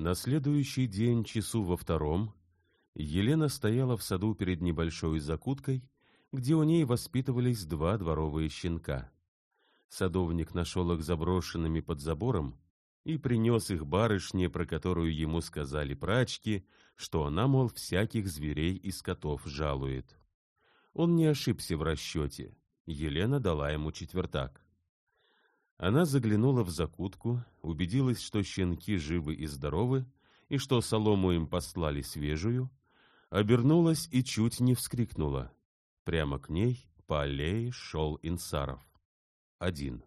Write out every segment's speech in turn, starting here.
На следующий день, часу во втором, Елена стояла в саду перед небольшой закуткой, где у ней воспитывались два дворовые щенка. Садовник нашел их заброшенными под забором и принес их барышне, про которую ему сказали прачки, что она, мол, всяких зверей и скотов жалует. Он не ошибся в расчете. Елена дала ему четвертак. Она заглянула в закутку, убедилась, что щенки живы и здоровы, и что солому им послали свежую, обернулась и чуть не вскрикнула. Прямо к ней по аллее шел Инсаров. Один.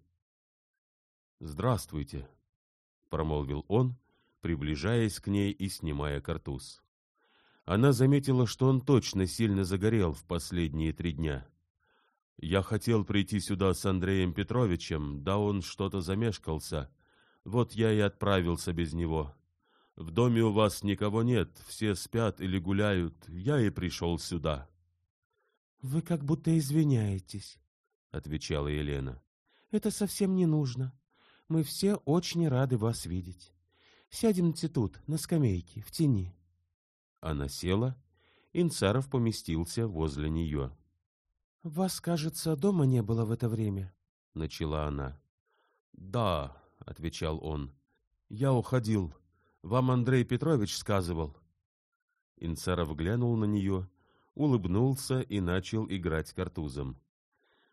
«Здравствуйте», — промолвил он, приближаясь к ней и снимая картуз. Она заметила, что он точно сильно загорел в последние три дня. Я хотел прийти сюда с Андреем Петровичем, да он что-то замешкался. Вот я и отправился без него. В доме у вас никого нет, все спят или гуляют. Я и пришел сюда. — Вы как будто извиняетесь, — отвечала Елена. — Это совсем не нужно. Мы все очень рады вас видеть. Сядемте тут, на скамейке, в тени. Она села, Инцаров поместился возле нее. — Вас, кажется, дома не было в это время, — начала она. — Да, — отвечал он, — я уходил. Вам Андрей Петрович сказывал. Инцаров глянул на нее, улыбнулся и начал играть картузом.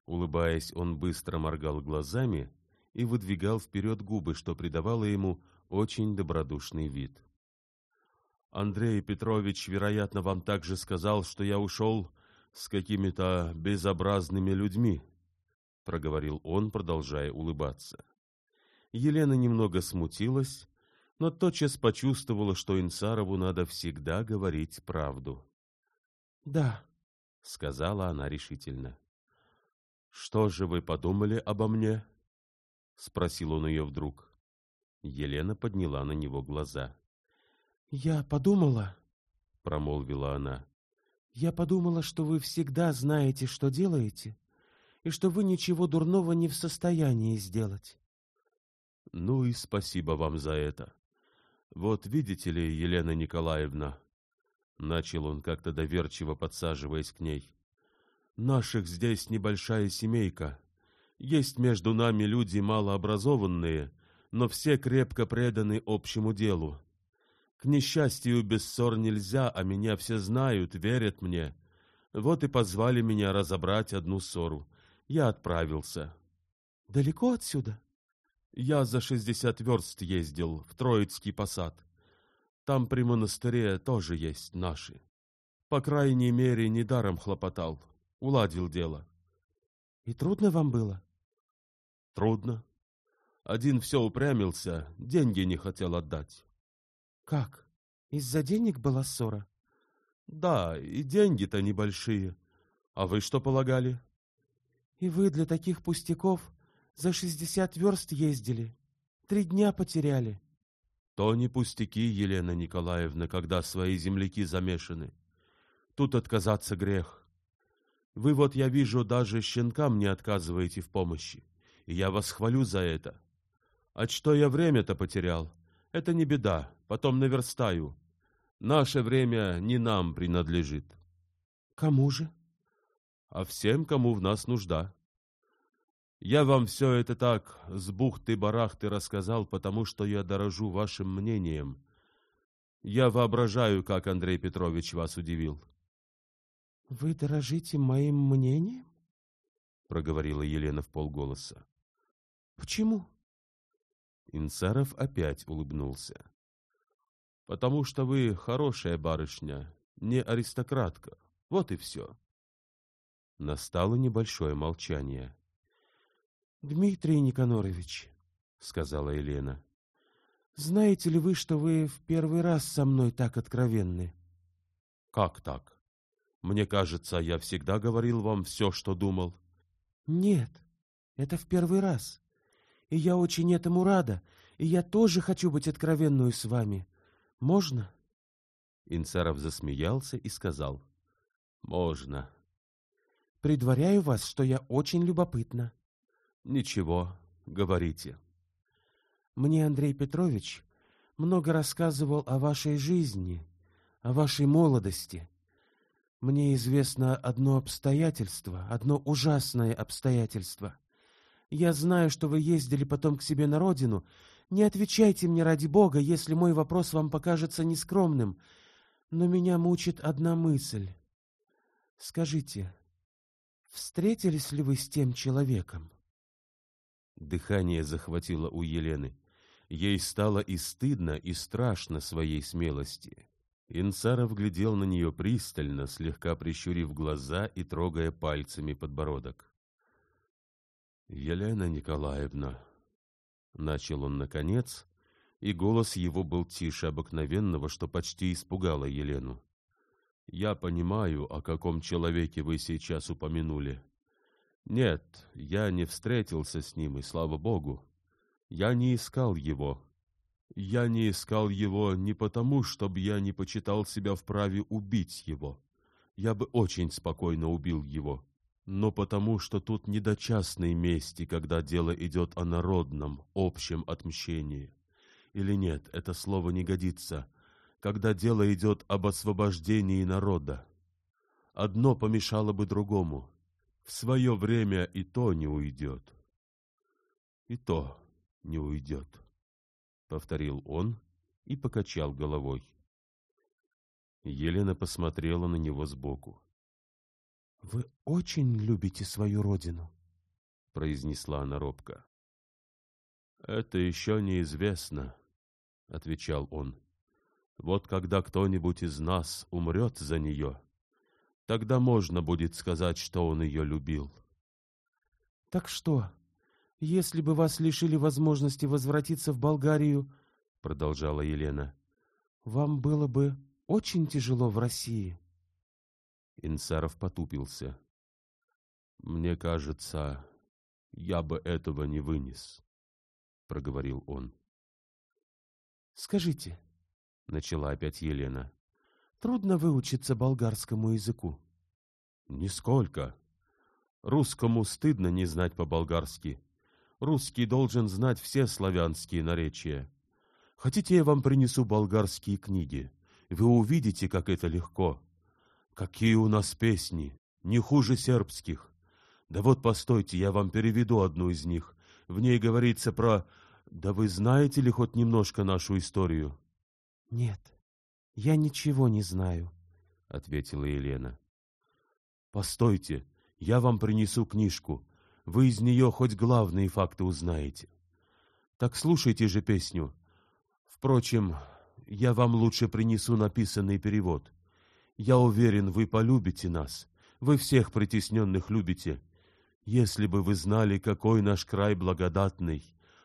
Улыбаясь, он быстро моргал глазами и выдвигал вперед губы, что придавало ему очень добродушный вид. Андрей Петрович, вероятно, вам также сказал, что я ушел с какими-то безобразными людьми, — проговорил он, продолжая улыбаться. Елена немного смутилась, но тотчас почувствовала, что Инсарову надо всегда говорить правду. — Да, — сказала она решительно. — Что же вы подумали обо мне? — спросил он ее вдруг. Елена подняла на него глаза. — Я подумала, — промолвила она, я подумала, что вы всегда знаете, что делаете, и что вы ничего дурного не в состоянии сделать. — Ну и спасибо вам за это. Вот видите ли, Елена Николаевна, — начал он как-то доверчиво подсаживаясь к ней, — наших здесь небольшая семейка. Есть между нами люди малообразованные, но все крепко преданы общему делу. К несчастью, без ссор нельзя, а меня все знают, верят мне. Вот и позвали меня разобрать одну ссору. Я отправился. — Далеко отсюда? — Я за шестьдесят верст ездил, в Троицкий посад. Там при монастыре тоже есть наши. По крайней мере, недаром хлопотал. Уладил дело. — И трудно вам было? — Трудно. Один все упрямился, деньги не хотел отдать. Как? Из-за денег была ссора? Да, и деньги-то небольшие. А вы что полагали? И вы для таких пустяков за шестьдесят верст ездили. Три дня потеряли. То не пустяки, Елена Николаевна, когда свои земляки замешаны. Тут отказаться грех. Вы вот, я вижу, даже щенкам не отказываете в помощи. И я вас хвалю за это. А что я время-то потерял? Это не беда, потом наверстаю. Наше время не нам принадлежит. Кому же? А всем, кому в нас нужда. Я вам все это так с бухты-барахты рассказал, потому что я дорожу вашим мнением. Я воображаю, как Андрей Петрович вас удивил. — Вы дорожите моим мнением? — проговорила Елена в полголоса. — Почему? — Инцаров опять улыбнулся. — Потому что вы хорошая барышня, не аристократка. Вот и все. Настало небольшое молчание. — Дмитрий Никонорович, — сказала Елена, — знаете ли вы, что вы в первый раз со мной так откровенны? — Как так? Мне кажется, я всегда говорил вам все, что думал. — Нет, это в первый раз и я очень этому рада, и я тоже хочу быть откровенную с вами. Можно?» Инцаров засмеялся и сказал. «Можно». «Предваряю вас, что я очень любопытна». «Ничего, говорите». «Мне Андрей Петрович много рассказывал о вашей жизни, о вашей молодости. Мне известно одно обстоятельство, одно ужасное обстоятельство. Я знаю, что вы ездили потом к себе на родину. Не отвечайте мне ради Бога, если мой вопрос вам покажется нескромным. Но меня мучит одна мысль. Скажите, встретились ли вы с тем человеком? Дыхание захватило у Елены. Ей стало и стыдно, и страшно своей смелости. Инцаров глядел на нее пристально, слегка прищурив глаза и трогая пальцами подбородок. «Елена Николаевна», — начал он наконец, и голос его был тише обыкновенного, что почти испугало Елену. «Я понимаю, о каком человеке вы сейчас упомянули. Нет, я не встретился с ним, и слава богу. Я не искал его, я не искал его не потому, чтобы я не почитал себя вправе убить его. Я бы очень спокойно убил его. Но потому, что тут не до частной мести, когда дело идет о народном, общем отмщении. Или нет, это слово не годится, когда дело идет об освобождении народа. Одно помешало бы другому. В свое время и то не уйдет. И то не уйдет повторил он и покачал головой. Елена посмотрела на него сбоку. — Вы очень любите свою родину? — произнесла она робко. — Это еще неизвестно, — отвечал он. — Вот когда кто-нибудь из нас умрет за нее, тогда можно будет сказать, что он ее любил. — Так что, если бы вас лишили возможности возвратиться в Болгарию, — продолжала Елена, — вам было бы очень тяжело в России. Инсаров потупился. — Мне кажется, я бы этого не вынес, — проговорил он. — Скажите, — начала опять Елена, — трудно выучиться болгарскому языку? — Нисколько. Русскому стыдно не знать по-болгарски. Русский должен знать все славянские наречия. Хотите, я вам принесу болгарские книги? Вы увидите, как это легко. Какие у нас песни, не хуже сербских. Да вот, постойте, я вам переведу одну из них. В ней говорится про... Да вы знаете ли хоть немножко нашу историю? — Нет, я ничего не знаю, — ответила Елена. — Постойте, я вам принесу книжку вы из нее хоть главные факты узнаете. Так слушайте же песню. Впрочем, я вам лучше принесу написанный перевод. Я уверен, вы полюбите нас. Вы всех притесненных любите. Если бы вы знали, какой наш край благодатный,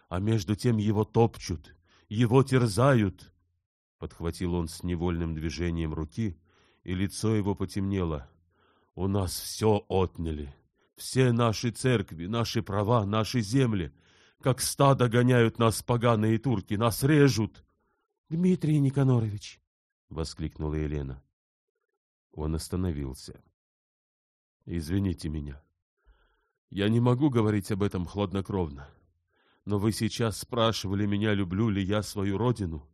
а между тем его топчут, его терзают. Подхватил он с невольным движением руки, и лицо его потемнело. У нас все отняли, все наши церкви, наши права, наши земли, как стадо гоняют нас поганые турки, нас режут. — Дмитрий Никонорович! — воскликнула Елена. Он остановился. — Извините меня. Я не могу говорить об этом хладнокровно. Но вы сейчас спрашивали меня, люблю ли я свою родину.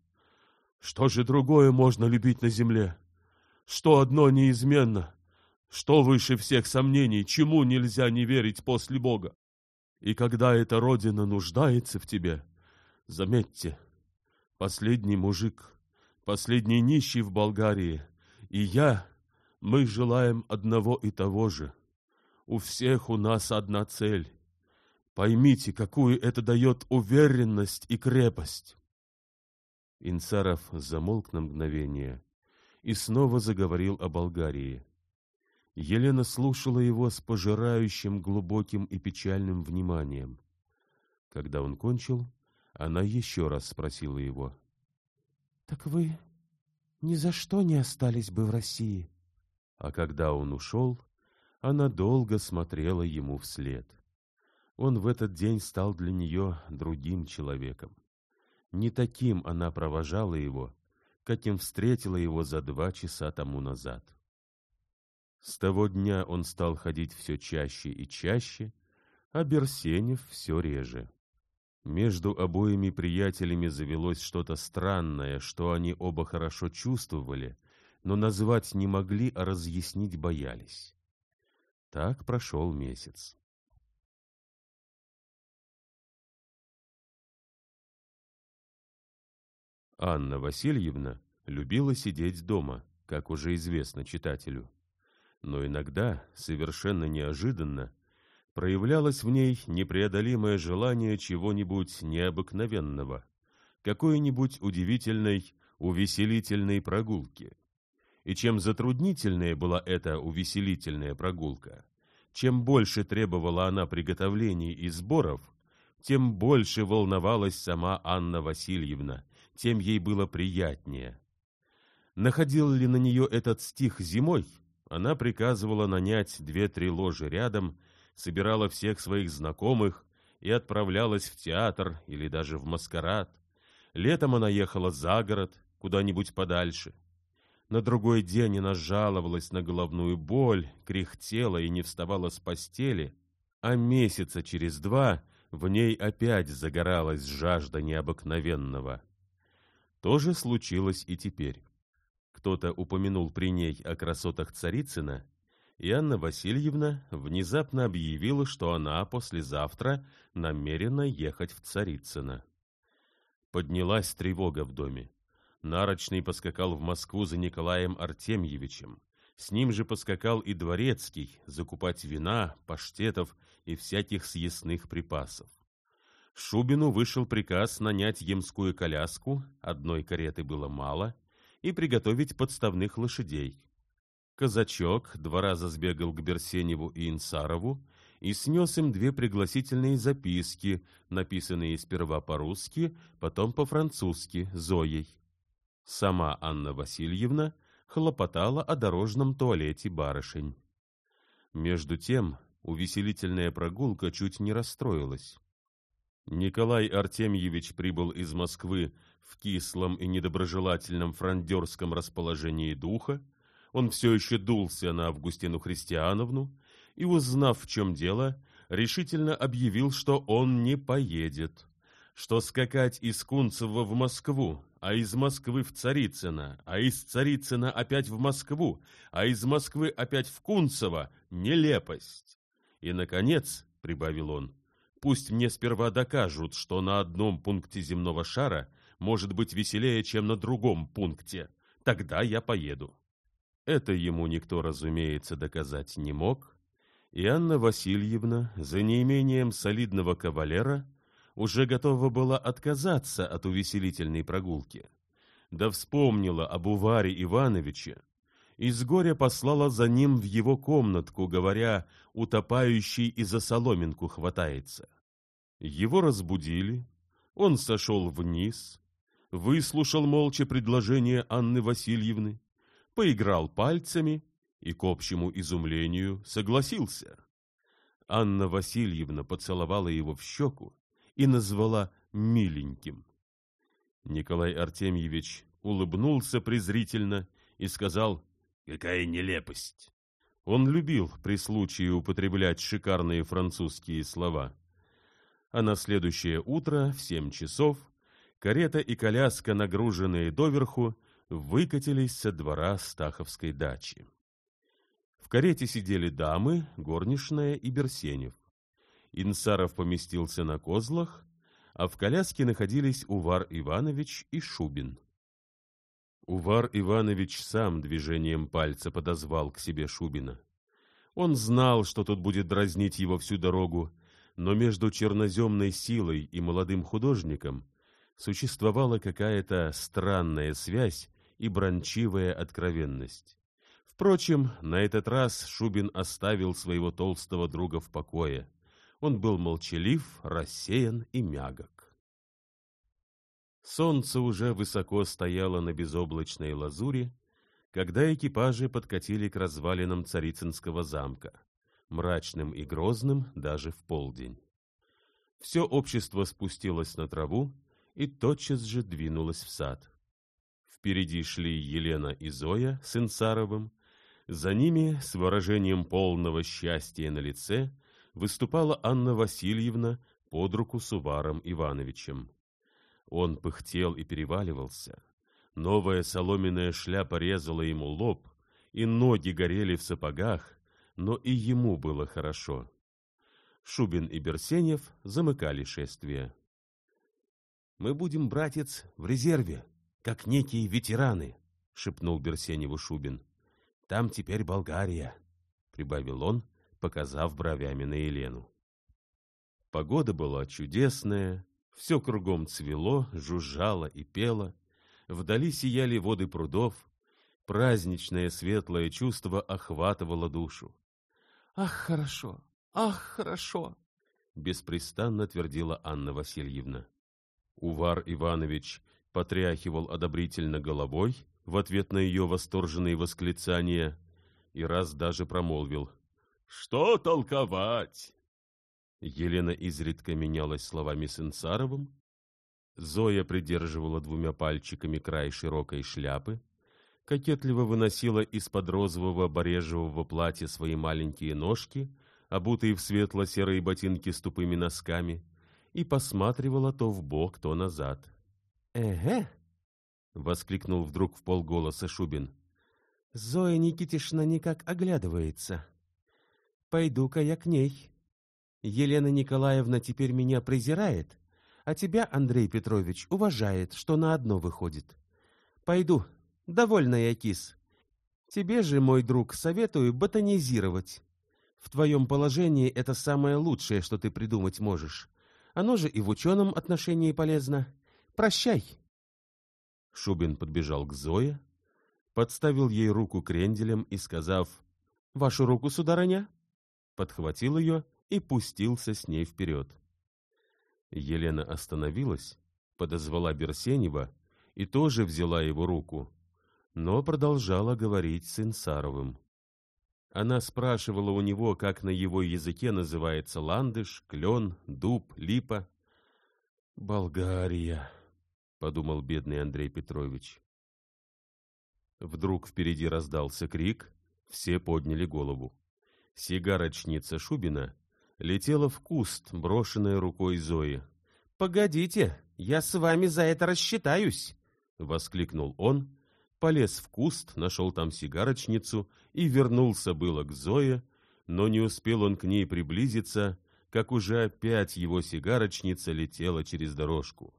Что же другое можно любить на земле? Что одно неизменно? Что выше всех сомнений, чему нельзя не верить после Бога? И когда эта родина нуждается в тебе, заметьте, последний мужик, последний нищий в Болгарии, и я, мы желаем одного и того же. У всех у нас одна цель. Поймите, какую это дает уверенность и крепость. Инцаров замолк на мгновение и снова заговорил о Болгарии. Елена слушала его с пожирающим глубоким и печальным вниманием. Когда он кончил, она еще раз спросила его. — Так вы ни за что не остались бы в России? А когда он ушел, она долго смотрела ему вслед. Он в этот день стал для нее другим человеком. Не таким она провожала его, каким встретила его за два часа тому назад. — с того дня он стал ходить все чаще и чаще, а Берсенев все реже. Между обоими приятелями завелось что-то странное, что они оба хорошо чувствовали, но назвать не могли, а разъяснить боялись. Так прошел месяц. Анна Васильевна любила сидеть дома, как уже известно читателю. Но иногда, совершенно неожиданно, проявлялось в ней непреодолимое желание чего-нибудь необыкновенного, какой-нибудь удивительной, увеселительной прогулки. И чем затруднительнее была эта увеселительная прогулка, чем больше требовала она приготовлений и сборов, тем больше волновалась сама Анна Васильевна, тем ей было приятнее. Находил ли на нее этот стих зимой, она приказывала нанять две-три ложи рядом, собирала всех своих знакомых и отправлялась в театр или даже в маскарад. Летом она ехала за город, куда-нибудь подальше. На другой день она жаловалась на головную боль, кряхтела и не вставала с постели, а месяца через два в ней опять загоралась жажда необыкновенного. То же случилось и теперь. Кто-то упомянул при ней о красотах Царицына, и Анна Васильевна внезапно объявила, что она послезавтра намерена ехать в Царицыно. Поднялась тревога в доме. Нарочный поскакал в Москву за Николаем Артемьевичем. С ним же поскакал и Дворецкий закупать вина, паштетов и всяких съестных припасов. Шубину вышел приказ нанять емскую коляску, одной кареты было мало, и приготовить подставных лошадей. Казачок два раза сбегал к Берсеневу и Инсарову и снес им две пригласительные записки, написанные сперва по-русски, потом по-французски, Зоей. Сама Анна Васильевна хлопотала о дорожном туалете барышень. Между тем увеселительная прогулка чуть не расстроилась. Николай Артемьевич прибыл из Москвы в кислом и недоброжелательном фрондерском расположении духа, он все еще дулся на Августину Христиановну и, узнав, в чем дело, решительно объявил, что он не поедет, что скакать из Кунцева в Москву, а из Москвы в Царицыно, а из Царицына опять в Москву, а из Москвы опять в Кунцево — нелепость. И, наконец, — прибавил он, — пусть мне сперва докажут, что на одном пункте земного шара может быть веселее, чем на другом пункте. Тогда я поеду. Это ему никто, разумеется, доказать не мог, и Анна Васильевна, за неимением солидного кавалера, уже готова была отказаться от увеселительной прогулки. Да вспомнила об Уваре Ивановиче, и с горя послала за ним в его комнатку, говоря, утопающий и за соломинку хватается. Его разбудили, он сошел вниз, выслушал молча предложение Анны Васильевны, поиграл пальцами и, к общему изумлению, согласился. Анна Васильевна поцеловала его в щеку и назвала «миленьким». Николай Артемьевич улыбнулся презрительно и сказал «Какая нелепость!» Он любил при случае употреблять шикарные французские слова. А на следующее утро в семь часов карета и коляска, нагруженные доверху, выкатились со двора Стаховской дачи. В карете сидели дамы, горничная и Берсенев. Инсаров поместился на козлах, а в коляске находились Увар Иванович и Шубин. Увар Иванович сам движением пальца подозвал к себе Шубина. Он знал, что тот будет дразнить его всю дорогу, но между черноземной силой и молодым художником существовала какая-то странная связь, и брончивая откровенность. Впрочем, на этот раз Шубин оставил своего толстого друга в покое. Он был молчалив, рассеян и мягок. Солнце уже высоко стояло на безоблачной лазуре, когда экипажи подкатили к развалинам Царицынского замка, мрачным и грозным даже в полдень. Все общество спустилось на траву и тотчас же двинулось в сад. Впереди шли Елена и Зоя с Инсаровым. За ними, с выражением полного счастья на лице, выступала Анна Васильевна, под руку с Уваром Ивановичем. Он пыхтел и переваливался. Новая соломенная шляпа резала ему лоб, и ноги горели в сапогах, но и ему было хорошо. Шубин и Берсенев замыкали шествие. «Мы будем, братец, в резерве, как некие ветераны», — шепнул Берсеневу Шубин. «Там теперь Болгария», — прибавил он, показав бровями на Елену. Погода была чудесная, все кругом цвело, жужжало и пело, вдали сияли воды прудов, праздничное светлое чувство охватывало душу. «Ах, хорошо! Ах, хорошо!» — беспрестанно твердила Анна Васильевна. Увар Иванович потряхивал одобрительно головой в ответ на ее восторженные восклицания и раз даже промолвил «Что толковать?» Елена изредка менялась словами с Инцаровым, Зоя придерживала двумя пальчиками край широкой шляпы, кокетливо выносила из-под розового барежевого платья свои маленькие ножки, обутые в светло-серые ботинки с тупыми носками, и посматривала то в бок, то назад. «Эге!» — воскликнул вдруг в полголоса Шубин. «Зоя Никитишна никак оглядывается. Пойду-ка я к ней. Елена Николаевна теперь меня презирает, а тебя, Андрей Петрович, уважает, что на одно выходит. Пойду, довольно я кис. Тебе же, мой друг, советую ботанизировать. В твоем положении это самое лучшее, что ты придумать можешь. Оно же и в ученом отношении полезно. Прощай. Шубин подбежал к Зое, подставил ей руку кренделем и, сказав «Вашу руку, сударыня», подхватил ее и пустился с ней вперед. Елена остановилась, подозвала Берсенева и тоже взяла его руку, но продолжала говорить с Инсаровым. Она спрашивала у него, как на его языке называется ландыш, клен, дуб, липа. «Болгария», — подумал бедный Андрей Петрович. Вдруг впереди раздался крик, все подняли голову. Сигарочница Шубина летела в куст, брошенная рукой Зои. «Погодите, я с вами за это рассчитаюсь!» — воскликнул он, полез в куст, нашел там сигарочницу и вернулся было к Зое, но не успел он к ней приблизиться, как уже опять его сигарочница летела через дорожку.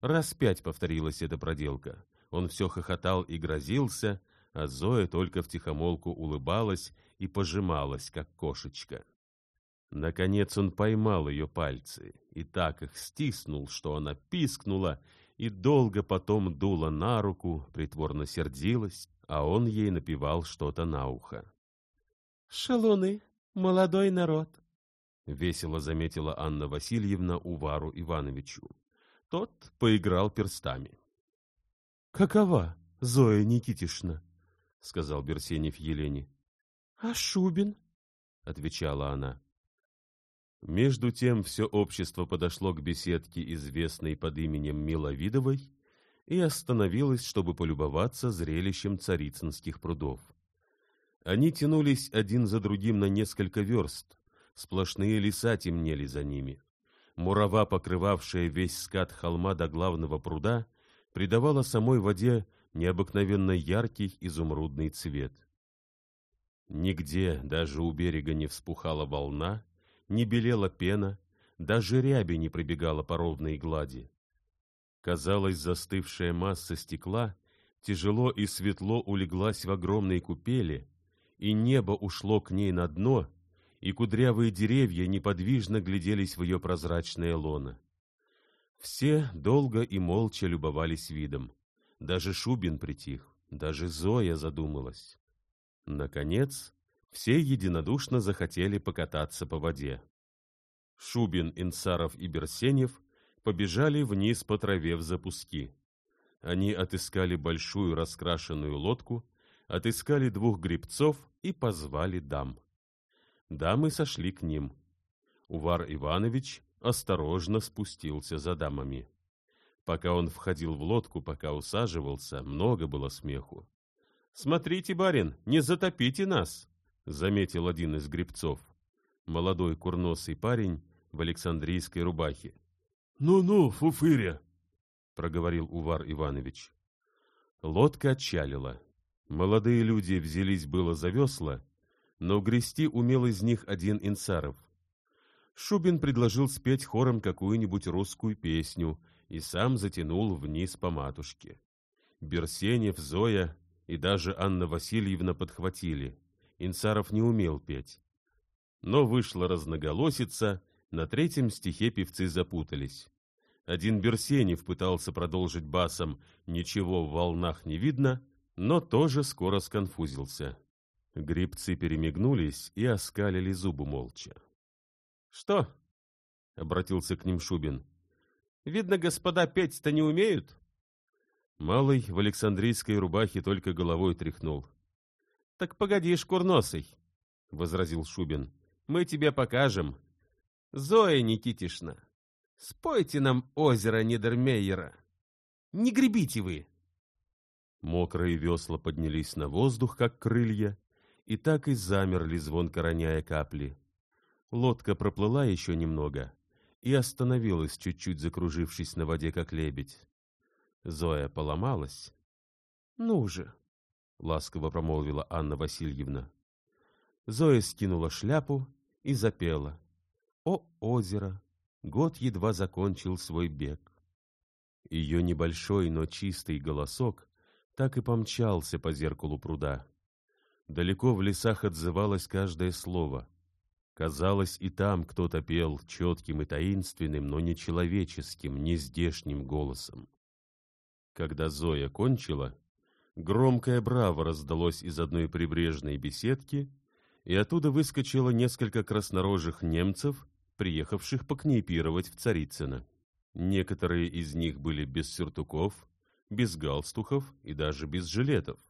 Раз пять повторилась эта проделка. Он все хохотал и грозился, а Зоя только втихомолку улыбалась и пожималась, как кошечка. Наконец он поймал ее пальцы и так их стиснул, что она пискнула и долго потом дула на руку, притворно сердилась, а он ей напевал что-то на ухо. «Шалуны, молодой народ!» — весело заметила Анна Васильевна Увару Ивановичу. Тот поиграл перстами. «Какова, Зоя Никитишна?» — сказал Берсенев Елене. «А Шубин?» — отвечала она. Между тем все общество подошло к беседке, известной под именем Миловидовой, и остановилось, чтобы полюбоваться зрелищем царицынских прудов. Они тянулись один за другим на несколько верст, сплошные леса темнели за ними. Мурава, покрывавшая весь скат холма до главного пруда, придавала самой воде необыкновенно яркий изумрудный цвет. Нигде, даже у берега, не вспухала волна, не белела пена, даже ряби не пробегала по ровной глади. Казалось, застывшая масса стекла тяжело и светло улеглась в огромной купели, и небо ушло к ней на дно, и кудрявые деревья неподвижно гляделись в ее прозрачное лоно. Все долго и молча любовались видом. Даже Шубин притих, даже Зоя задумалась. Наконец, все единодушно захотели покататься по воде. Шубин, Инсаров и Берсенев побежали вниз по траве в запуски. Они отыскали большую раскрашенную лодку, отыскали двух гребцов и позвали дам. Дамы сошли к ним. Увар Иванович осторожно спустился за дамами. Пока он входил в лодку, пока усаживался, много было смеху. «Смотрите, барин, не затопите нас!» — заметил один из гребцов. Молодой курносый парень в Александрийской рубахе. «Ну-ну, фуфыря!» — проговорил Увар Иванович. Лодка отчалила. Молодые люди взялись было за весла, но грести умел из них один инсаров. Шубин предложил спеть хором какую-нибудь русскую песню и сам затянул вниз по матушке. Берсенев, Зоя и даже Анна Васильевна подхватили. Инсаров не умел петь. Но вышла разноголосица, на третьем стихе певцы запутались. Один Берсенев пытался продолжить басом «Ничего в волнах не видно», но тоже скоро сконфузился. Грибцы перемигнулись и оскалили зубы молча. — Что? — обратился к ним Шубин. — Видно, господа петь-то не умеют? Малый в Александрийской рубахе только головой тряхнул. — Так погоди, шкурносый, — возразил Шубин. — Мы тебе покажем. Зоя Никитишна, спойте нам озеро Недермейера. Не гребите вы! Мокрые весла поднялись на воздух, как крылья, и так и замерли, звонко роняя капли. Лодка проплыла еще немного и остановилась, чуть-чуть закружившись на воде, как лебедь. Зоя поломалась. — Ну же, — ласково промолвила Анна Васильевна. Зоя скинула шляпу и запела. «О, озеро! Год едва закончил свой бег». Ее небольшой, но чистый голосок так и помчался по зеркалу пруда. Далеко в лесах отзывалось каждое слово. Казалось, и там кто-то пел четким и таинственным, но не человеческим, не здешним голосом. Когда Зоя кончила, громкое браво раздалось из одной прибрежной беседки, и оттуда выскочило несколько краснорожих немцев, приехавших покнейпировать в Царицыно. Некоторые из них были без сюртуков, без галстухов и даже без жилетов,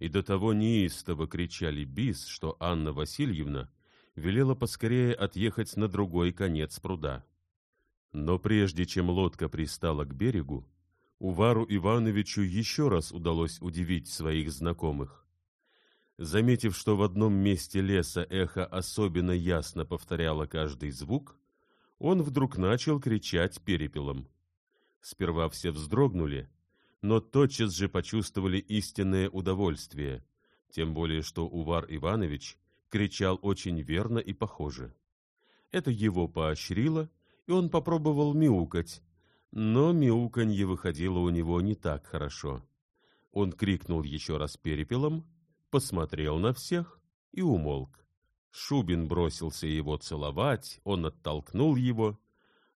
и до того неистово кричали бис, что Анна Васильевна велела поскорее отъехать на другой конец пруда. Но прежде чем лодка пристала к берегу, Увару Ивановичу еще раз удалось удивить своих знакомых. Заметив, что в одном месте леса эхо особенно ясно повторяло каждый звук, он вдруг начал кричать перепелом. Сперва все вздрогнули, но тотчас же почувствовали истинное удовольствие, тем более что Увар Иванович кричал очень верно и похоже. Это его поощрило, и он попробовал мяукать, но мяуканье выходило у него не так хорошо. Он крикнул еще раз перепелом, посмотрел на всех и умолк. Шубин бросился его целовать, он оттолкнул его.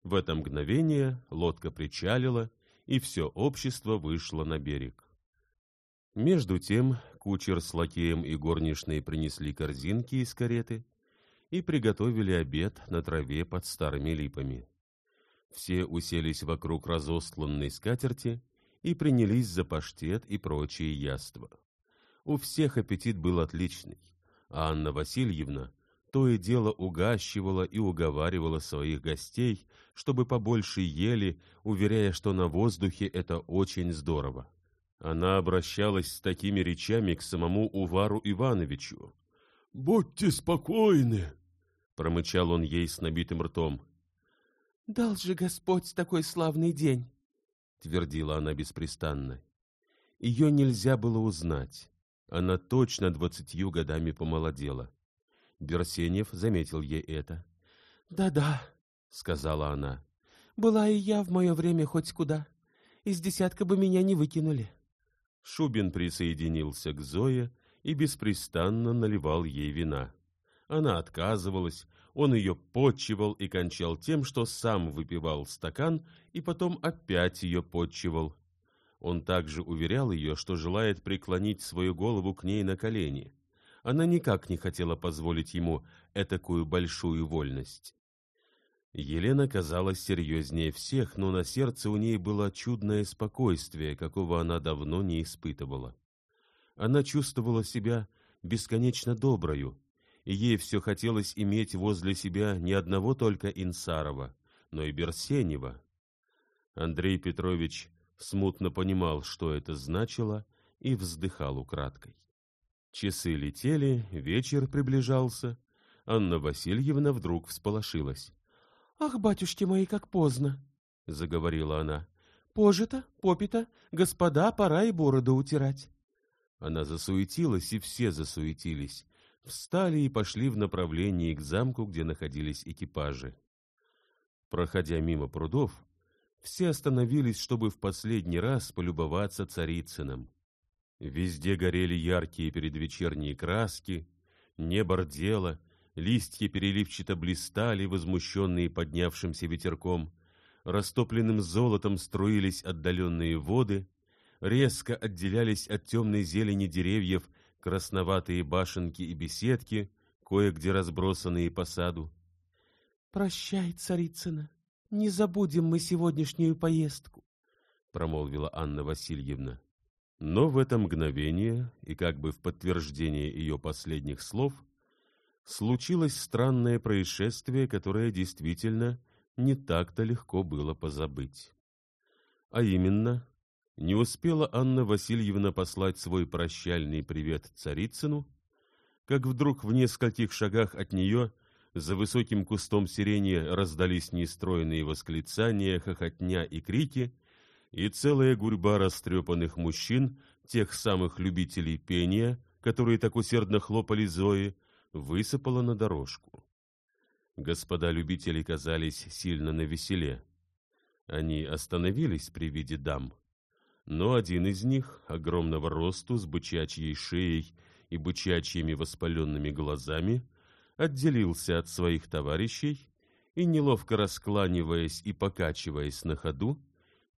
В это мгновение лодка причалила, и все общество вышло на берег. Между тем кучер с лакеем и горничной принесли корзинки из кареты и приготовили обед на траве под старыми липами. Все уселись вокруг разостланной скатерти и принялись за паштет и прочие яства. У всех аппетит был отличный, а Анна Васильевна то и дело угащивала и уговаривала своих гостей, чтобы побольше ели, уверяя, что на воздухе это очень здорово. Она обращалась с такими речами к самому Увару Ивановичу. «Будьте спокойны!» — промычал он ей с набитым ртом. «Дал же Господь такой славный день!» — твердила она беспрестанно. Ее нельзя было узнать. Она точно двадцатью годами помолодела. Берсенев заметил ей это. «Да-да», — сказала она, — «была и я в мое время хоть куда. Из десятка бы меня не выкинули». Шубин присоединился к Зое и беспрестанно наливал ей вина. Она отказывалась, он ее подчивал и кончал тем, что сам выпивал стакан и потом опять ее подчивал. Он также уверял ее, что желает преклонить свою голову к ней на колени. Она никак не хотела позволить ему этакую большую вольность. Елена казалась серьезнее всех, но на сердце у ней было чудное спокойствие, какого она давно не испытывала. Она чувствовала себя бесконечно доброю, и ей все хотелось иметь возле себя не одного только Инсарова, но и Берсенева. Андрей Петрович смутно понимал, что это значило, и вздыхал украдкой. Часы летели, вечер приближался. Анна Васильевна вдруг всполошилась. Ах, батюшки мои, как поздно, — заговорила она. Пожито, попито, господа, пора и бороду утирать. Она засуетилась, и все засуетились, встали и пошли в направлении к замку, где находились экипажи. Проходя мимо прудов, все остановились, чтобы в последний раз полюбоваться Царицыным. Везде горели яркие предвечерние краски, небо рдело, листья переливчато блистали, возмущенные поднявшимся ветерком, растопленным золотом струились отдаленные воды, резко отделялись от темной зелени деревьев красноватые башенки и беседки, кое-где разбросанные по саду. — Прощай, царицына, не забудем мы сегодняшнюю поездку, — промолвила Анна Васильевна. Но в это мгновение, и как бы в подтверждение ее последних слов, случилось странное происшествие, которое действительно не так-то легко было позабыть. А именно, не успела Анна Васильевна послать свой прощальный привет Царицыну, как вдруг в нескольких шагах от нее за высоким кустом сирени раздались нестроенные восклицания, хохотня и крики, и целая гурьба растрепанных мужчин, тех самых любителей пения, которые так усердно хлопали Зои, высыпала на дорожку. Господа любители казались сильно навеселе. Они остановились при виде дам — но один из них, огромного росту, с бычачьей шеей и бычачьими воспаленными глазами, отделился от своих товарищей и, неловко раскланиваясь и покачиваясь на ходу,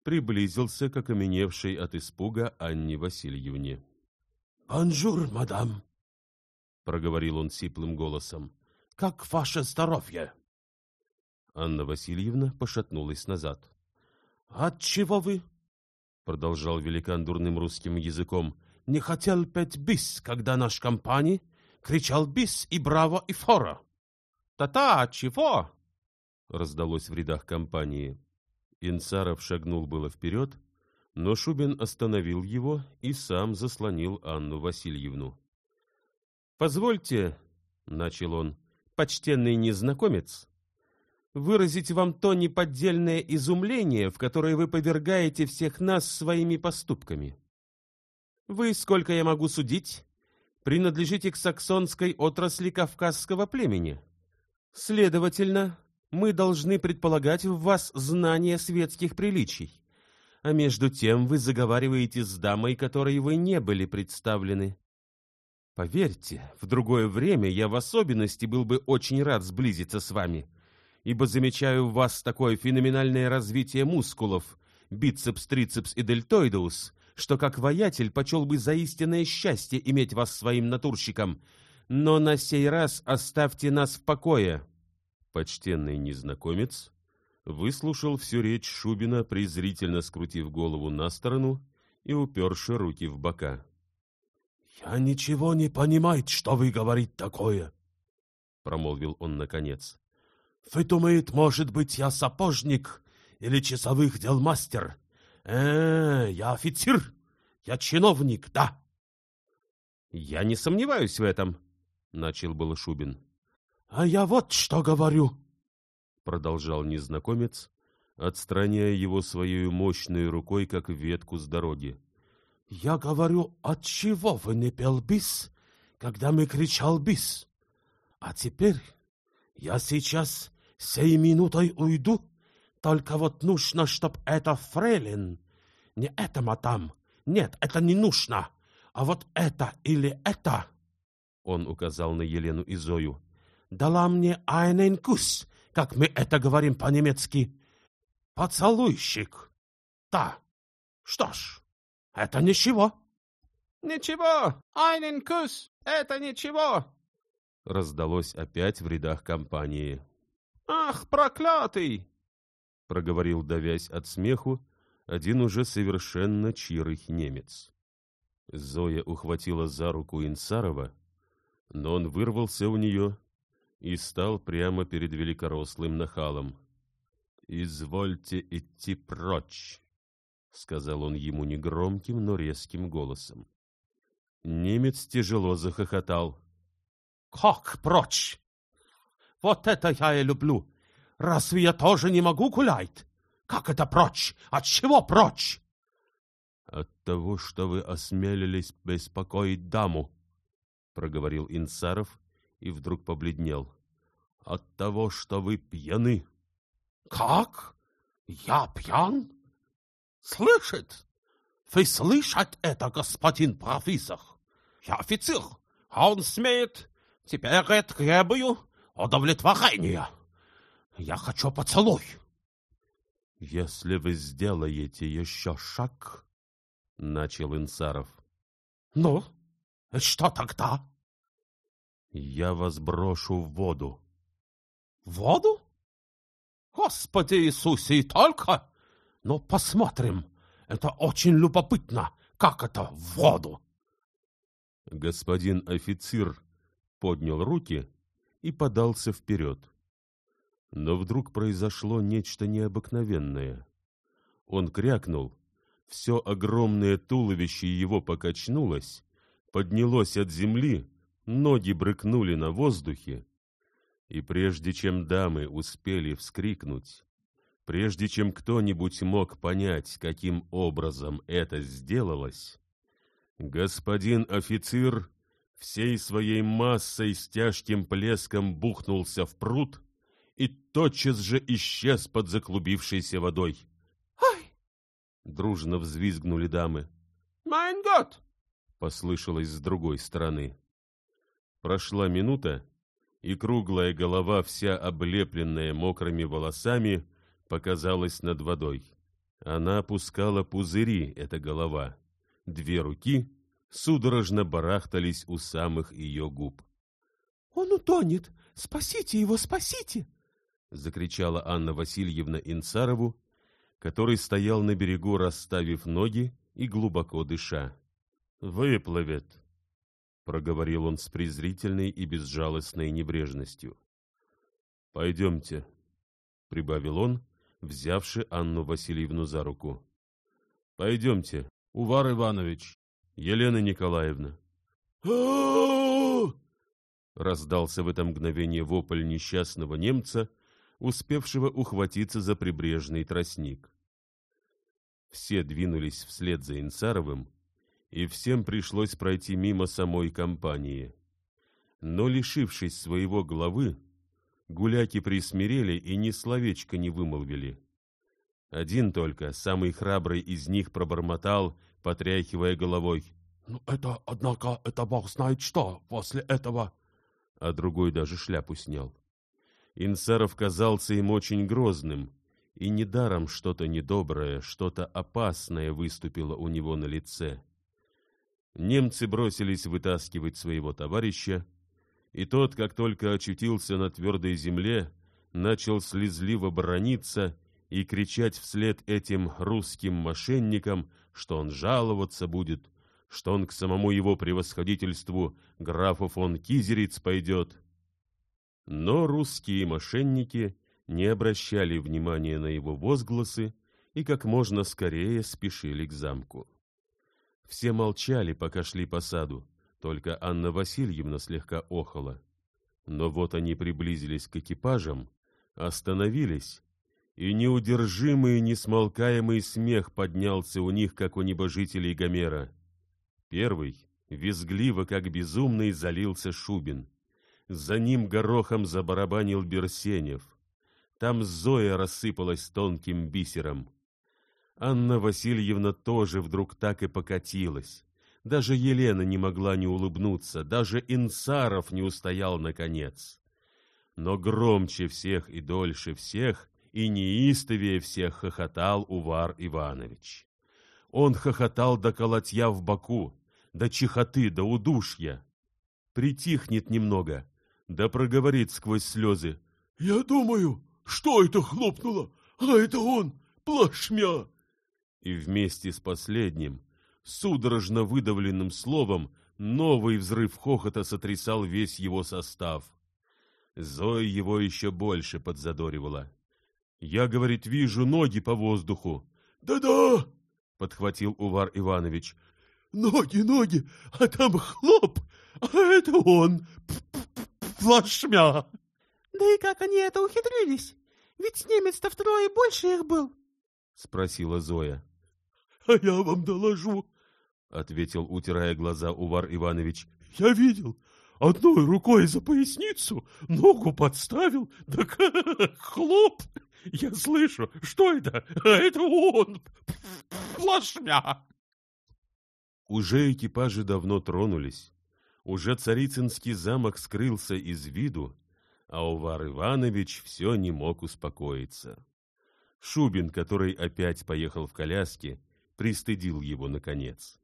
приблизился к окаменевшей от испуга Анне Васильевне. «Bonjour, madame!» — проговорил он сиплым голосом. «Как ваше здоровье?» Анна Васильевна пошатнулась назад. «Отчего вы продолжал великан дурным русским языком, не хотел петь бис, когда наш компани кричал бис и браво и фора. Та, та, отчего? раздалось в рядах компании. Инсаров шагнул было вперед, но Шубин остановил его и сам заслонил Анну Васильевну. — Позвольте, — начал он, — почтенный незнакомец, выразить вам то неподдельное изумление, в которое вы повергаете всех нас своими поступками. Вы, сколько я могу судить, принадлежите к саксонской отрасли кавказского племени. Следовательно, мы должны предполагать в вас знание светских приличий. А между тем вы заговариваете с дамой, которой вы не были представлены. Поверьте, в другое время я в особенности был бы очень рад сблизиться с вами — ибо замечаю в вас такое феноменальное развитие мускулов, бицепс, трицепс и дельтоидус, что как воятель почел бы за истинное счастье иметь вас своим натурщиком. Но на сей раз оставьте нас в покое. Почтенный незнакомец выслушал всю речь Шубина, презрительно скрутив голову на сторону и уперши руки в бока. — Я ничего не понимаю, что вы говорите такое, — промолвил он наконец. Вы думаете, может быть, я сапожник или часовых дел мастер? Э, я офицер, я чиновник, да. Я не сомневаюсь в этом, начал было Шубин. А я вот что говорю, продолжал незнакомец, отстраняя его своей мощной рукой, как ветку с дороги. Я говорю, от чего вы не пел бис, когда мы кричал бис? А теперь я сейчас сей минутой уйду, только вот нужно, чтоб это фрейлин, не это, мадам, нет, это не нужно, а вот это или это, он указал на Елену и Зою, дала мне einen кус, как мы это говорим по-немецки, поцелуйщик. Да, что ж, это ничего. Ничего, einen кус, это ничего, раздалось опять в рядах компании. «Ах, проклятый!» — проговорил, давясь от смеху, один уже совершенно чирый немец. Зоя ухватила за руку Инсарова, но он вырвался у нее и стал прямо перед великорослым нахалом. «Извольте идти прочь», — сказал он ему негромким, но резким голосом. Немец тяжело захохотал. «Как прочь? Вот это я и люблю! Разве я тоже не могу гулять? Как это прочь? От чего прочь? От того, что вы осмелились беспокоить даму, проговорил Инсаров и вдруг побледнел. От того, что вы пьяны. Как? Я пьян? Слышит? Вы слышать это, господин профессор? Я офицер, а он смеет. Теперь я требую удовлетворения. Я хочу поцелуй. Если вы сделаете еще шаг, — начал Инсаров. Ну, что тогда? Я вас брошу в воду. В воду? Господи Иисусе, и только? Ну, посмотрим. Это очень любопытно. Как это в воду? Господин офицер поднял руки и подался вперед. Но вдруг произошло нечто необыкновенное. Он крякнул, все огромное туловище его покачнулось, поднялось от земли, ноги брыкнули на воздухе, и прежде чем дамы успели вскрикнуть, прежде чем кто-нибудь мог понять, каким образом это сделалось, господин офицер всей своей массой с тяжким плеском бухнулся в пруд и тотчас же исчез под заклубившейся водой. «Ай!» — дружно взвизгнули дамы. «Майн год!» — послышалось с другой стороны. Прошла минута, и круглая голова, вся облепленная мокрыми волосами, показалась над водой. Она опускала пузыри, эта голова. Две руки судорожно барахтались у самых ее губ. — Он утонет! Спасите его, спасите! — закричала Анна Васильевна Инцарову, который стоял на берегу, расставив ноги и глубоко дыша. — Выплывет! — проговорил он с презрительной и безжалостной небрежностью. — Пойдемте, — прибавил он, взявши Анну Васильевну за руку. — Пойдемте, Увар Иванович, Елена Николаевна. Раздался в это мгновение вопль несчастного немца, успевшего ухватиться за прибрежный тростник. Все двинулись вслед за Инсаровым, и всем пришлось пройти мимо самой компании. Но, лишившись своего главы, гуляки присмирели и ни словечко не вымолвили. Один только, самый храбрый из них, пробормотал, потряхивая головой. — Ну, это, однако, это бог знает что после этого. А другой даже шляпу снял. Инсаров казался им очень грозным, и недаром что-то недоброе, что-то опасное выступило у него на лице. Немцы бросились вытаскивать своего товарища, и тот, как только очутился на твердой земле, начал слезливо брониться и кричать вслед этим русским мошенникам, что он жаловаться будет, что он к самому его превосходительству графу фон Кизериц пойдет. Но русские мошенники не обращали внимания на его возгласы и как можно скорее спешили к замку. Все молчали, пока шли по саду, только Анна Васильевна слегка охала. Но вот они приблизились к экипажам, остановились и неудержимый, несмолкаемый смех поднялся у них, как у небожителей Гомера. Первый, визгливо, как безумный, залился Шубин. За ним горохом забарабанил Берсенев. Там Зоя рассыпалась тонким бисером. Анна Васильевна тоже вдруг так и покатилась. Даже Елена не могла не улыбнуться, даже Инсаров не устоял наконец. Но громче всех и дольше всех и неистовее всех хохотал Увар Иванович. Он хохотал до колотья в боку, до чихоты, до удушья. Притихнет немного, да проговорит сквозь слезы. — Я думаю, что это хлопнуло, а это он, плашмя. И вместе с последним, судорожно выдавленным словом, новый взрыв хохота сотрясал весь его состав. Зоя его еще больше подзадоривала. Я, говорит, вижу ноги по воздуху. Да-да, подхватил Увар Иванович. Ноги, ноги, а там хлоп, а это он, плашмя. Да и как они это ухитрились? Ведь немец-то втрое больше их был, — спросила Зоя. — А я вам доложу, — ответил, утирая глаза Увар Иванович. — Я видел, одной рукой за поясницу, ногу подставил, да хлоп! Я слышу, что это? А это он! Плашмя! Уже экипажи давно тронулись. Уже Царицынский замок скрылся из виду, а Увар Иванович все не мог успокоиться. Шубин, который опять поехал в коляске, пристыдил его наконец.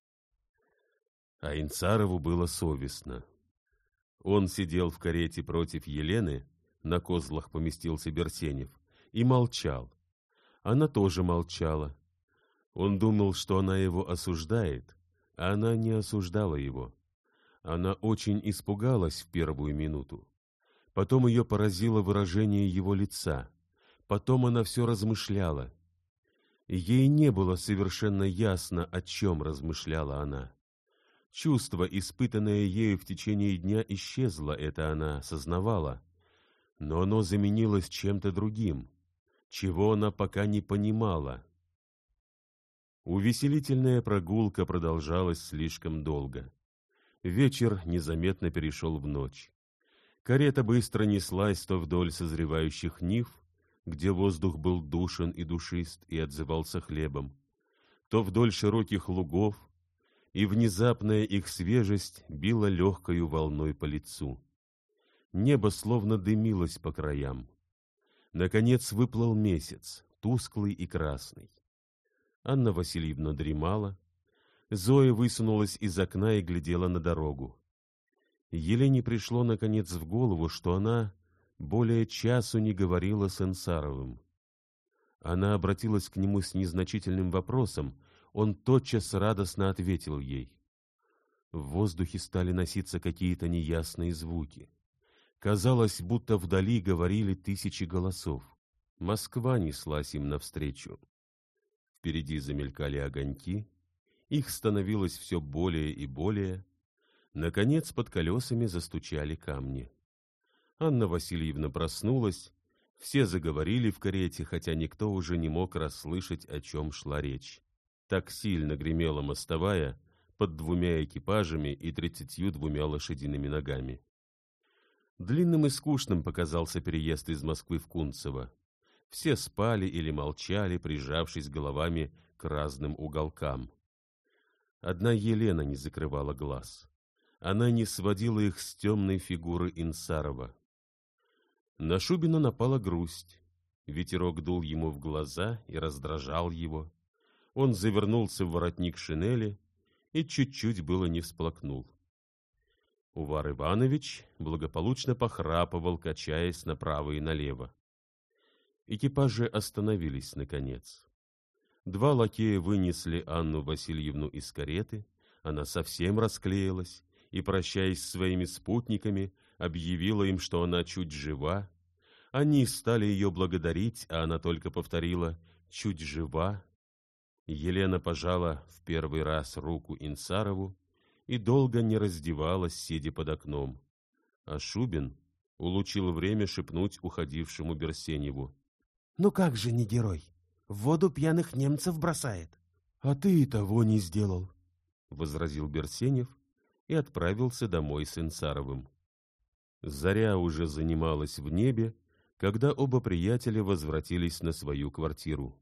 А Инцарову было совестно. Он сидел в карете против Елены, на козлах поместился Берсенев, и молчал. Она тоже молчала. Он думал, что она его осуждает, а она не осуждала его. Она очень испугалась в первую минуту. Потом ее поразило выражение его лица. Потом она все размышляла. Ей не было совершенно ясно, о чем размышляла она. Чувство, испытанное ею в течение дня, исчезло, это она сознавала, но оно заменилось чем-то другим, чего она пока не понимала. Увеселительная прогулка продолжалась слишком долго. Вечер незаметно перешел в ночь. Карета быстро неслась то вдоль созревающих нив, где воздух был душен и душист и отзывался хлебом, то вдоль широких лугов, и внезапная их свежесть била легкою волной по лицу. Небо словно дымилось по краям. Наконец выплыл месяц, тусклый и красный. Анна Васильевна дремала. Зоя высунулась из окна и глядела на дорогу. Елене пришло, наконец, в голову, что она более часу не говорила с Инсаровым. Она обратилась к нему с незначительным вопросом, он тотчас радостно ответил ей. В воздухе стали носиться какие-то неясные звуки. Казалось, будто вдали говорили тысячи голосов. Москва неслась им навстречу. Впереди замелькали огоньки, их становилось все более и более. Наконец под колесами застучали камни. Анна Васильевна проснулась, все заговорили в карете, хотя никто уже не мог расслышать, о чем шла речь. Так сильно гремела мостовая под двумя экипажами и тридцатью двумя лошадиными ногами. Длинным и скучным показался переезд из Москвы в Кунцево. Все спали или молчали, прижавшись головами к разным уголкам. Одна Елена не закрывала глаз. Она не сводила их с темной фигуры Инсарова. На Шубина напала грусть. Ветерок дул ему в глаза и раздражал его он завернулся в воротник шинели и чуть-чуть было не всплакнул. Увар Иванович благополучно похрапывал, качаясь направо и налево. Экипажи остановились, наконец. Два лакея вынесли Анну Васильевну из кареты, она совсем расклеилась и, прощаясь с своими спутниками, объявила им, что она чуть жива. Они стали ее благодарить, а она только повторила «чуть жива, Елена пожала в первый раз руку Инсарову и долго не раздевалась, сидя под окном. А Шубин улучил время шепнуть уходившему Берсеневу. — Ну как же не герой? В воду пьяных немцев бросает. — А ты и того не сделал, — возразил Берсенев и отправился домой с Инсаровым. Заря уже занималась в небе, когда оба приятеля возвратились на свою квартиру.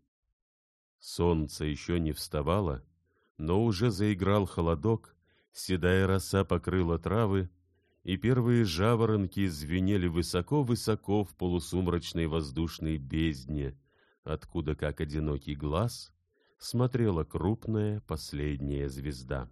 Солнце еще не вставало, но уже заиграл холодок, седая роса покрыла травы, и первые жаворонки звенели высоко-высоко в полусумрачной воздушной бездне, откуда, как одинокий глаз, смотрела крупная последняя звезда.